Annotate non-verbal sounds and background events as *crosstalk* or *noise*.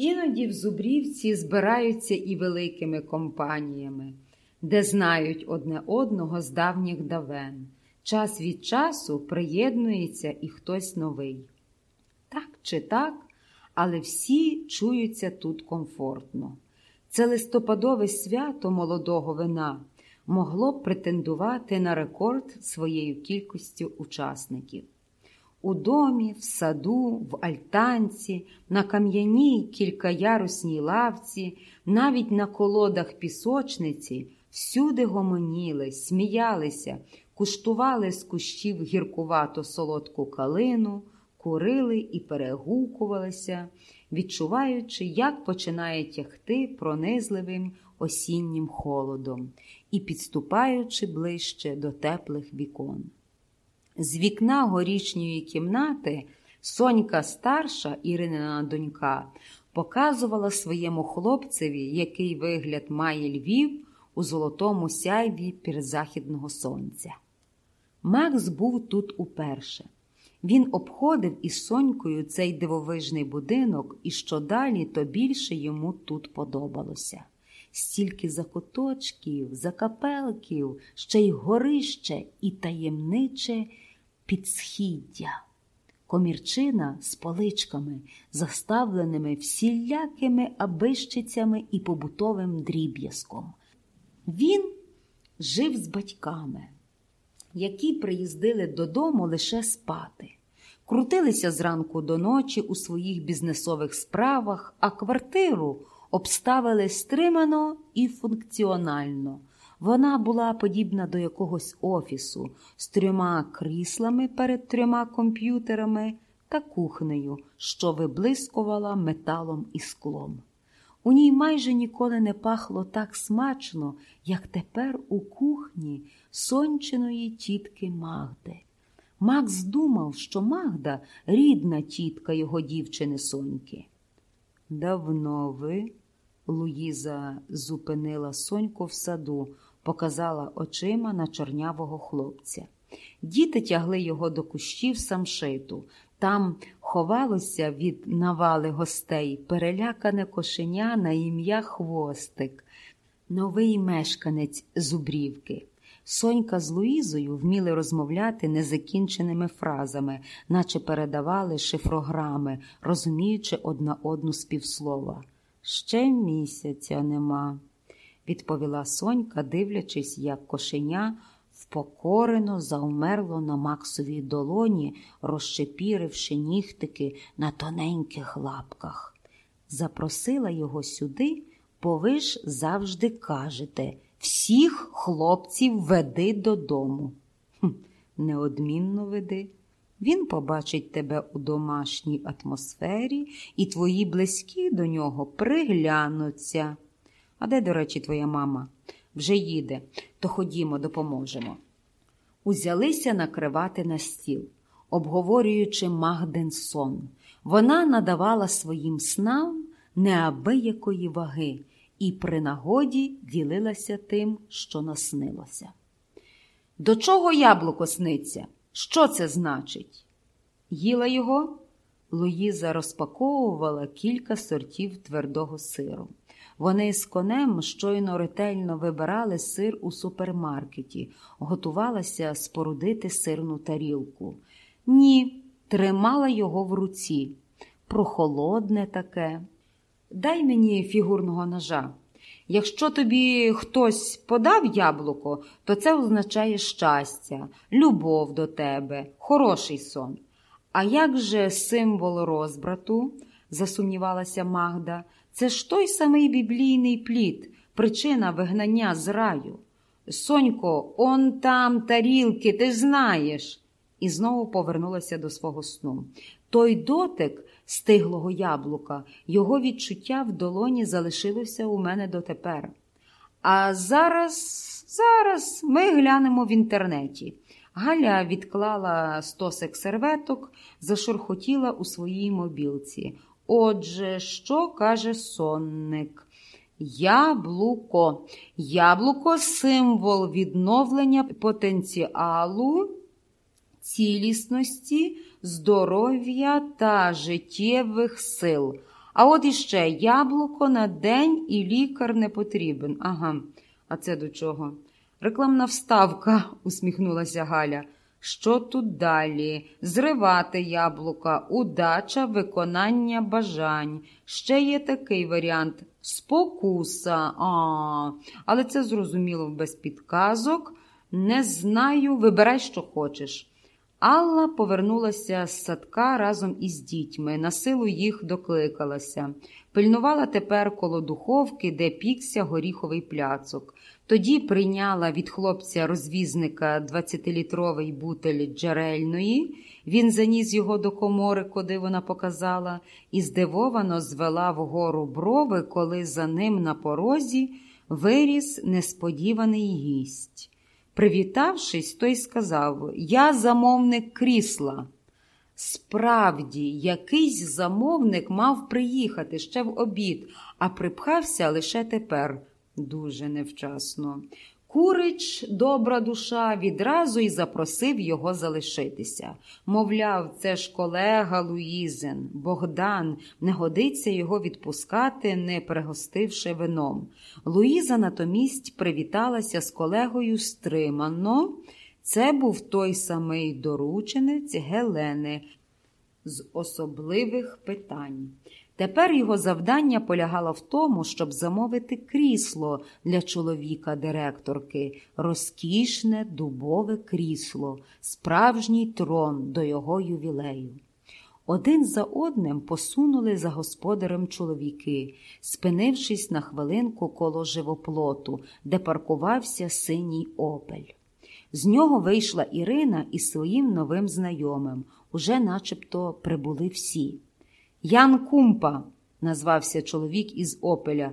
Іноді в Зубрівці збираються і великими компаніями, де знають одне одного з давніх давен. Час від часу приєднується і хтось новий. Так чи так, але всі чуються тут комфортно. Це листопадове свято молодого вина могло б претендувати на рекорд своєю кількістю учасників. У домі, в саду, в альтанці, на кам'яній кількаярусній лавці, навіть на колодах пісочниці всюди гомоніли, сміялися, куштували з кущів гіркувато солодку калину, курили і перегукувалися, відчуваючи, як починає тягти пронизливим осіннім холодом і підступаючи ближче до теплих вікон. З вікна горішньої кімнати Сонька старша, Іринина донька, показувала своєму хлопцеві, який вигляд має Львів у золотому сяйві передзахідного сонця. Макс був тут уперше. Він обходив із Сонькою цей дивовижний будинок, і що далі, то більше йому тут подобалося. Стільки закуточків, закапелків, ще й горище і таємниче підсхіддя. Комірчина з поличками, заставленими всілякими абищицями і побутовим дріб'язком. Він жив з батьками, які приїздили додому лише спати, крутилися зранку до ночі у своїх бізнесових справах, а квартиру обставили стримано і функціонально. Вона була подібна до якогось офісу з трьома кріслами перед трьома комп'ютерами та кухнею, що виблискувала металом і склом. У ній майже ніколи не пахло так смачно, як тепер у кухні сончиної тітки Магди. Макс думав, що Магда рідна тітка його дівчини Соньки. Давно ви, Луїза зупинила Соньку в саду, показала очима на чорнявого хлопця. Діти тягли його до кущів самшиту. Там ховалося від навали гостей перелякане кошеня на ім'я Хвостик, новий мешканець Зубрівки. Сонька з Луїзою вміли розмовляти незакінченими фразами, наче передавали шифрограми, розуміючи одна одну з півслова. Ще місяця нема, відповіла Сонька, дивлячись, як кошеня впокорено заумерло на Максовій долоні, розшепіривши нігтики на тоненьких лапках. Запросила його сюди, бо ви ж завжди кажете всіх хлопців веди додому. Хм, Неодмінно веди. Він побачить тебе у домашній атмосфері, і твої близькі до нього приглянуться. А де, до речі, твоя мама? Вже їде, то ходімо, допоможемо. Узялися накривати на стіл, обговорюючи Магден сон. Вона надавала своїм снам неабиякої ваги і при нагоді ділилася тим, що наснилося. До чого яблуко сниться? Що це значить? Їла його? Луїза розпаковувала кілька сортів твердого сиру. Вони з конем щойно ретельно вибирали сир у супермаркеті, готувалася спорудити сирну тарілку. Ні, тримала його в руці. Прохолодне таке. Дай мені фігурного ножа. Якщо тобі хтось подав яблуко, то це означає щастя, любов до тебе, хороший сон. А як же символ розбрату? Засумнівалася Магда. Це ж той самий біблійний плід, причина вигнання з раю. Сонько, он там тарілки, ти знаєш. І знову повернулася до свого сну. Той дотик стиглого яблука, його відчуття в долоні залишилося у мене дотепер. А зараз, зараз ми глянемо в інтернеті. Галя відклала стосик серветок, зашурхотіла у своїй мобілці. Отже, що каже сонник? Яблуко. Яблуко символ відновлення потенціалу, цілісності, здоров'я та життєвих сил. А от іще яблуко на день і лікар не потрібен. Ага, а це до чого? Рекламна вставка, *laughs* усміхнулася Галя. Що тут далі? Зривати яблука, удача, виконання бажань. Ще є такий варіант спокуса. А, Але це зрозуміло без підказок. Не знаю, вибирай, що хочеш. Алла повернулася з садка разом із дітьми, на силу їх докликалася. Пильнувала тепер коло духовки, де пікся горіховий пляцок. Тоді прийняла від хлопця розвізника 20-літровий бутель джерельної. Він заніс його до комори, куди вона показала, і здивовано звела вгору брови, коли за ним на порозі виріс несподіваний гість. Привітавшись, той сказав Я замовник крісла. Справді, якийсь замовник мав приїхати ще в обід, а припхався лише тепер. Дуже невчасно. Курич, добра душа, відразу й запросив його залишитися. Мовляв, це ж колега Луїзен, Богдан, не годиться його відпускати, не пригостивши вином. Луїза натомість привіталася з колегою стримано. Це був той самий дорученець Гелени з особливих питань. Тепер його завдання полягало в тому, щоб замовити крісло для чоловіка-директорки, розкішне дубове крісло, справжній трон до його ювілею. Один за одним посунули за господарем чоловіки, спинившись на хвилинку коло живоплоту, де паркувався синій опель. З нього вийшла Ірина із своїм новим знайомим. Уже начебто прибули всі. Ян Кумпа, назвався чоловік із опеля,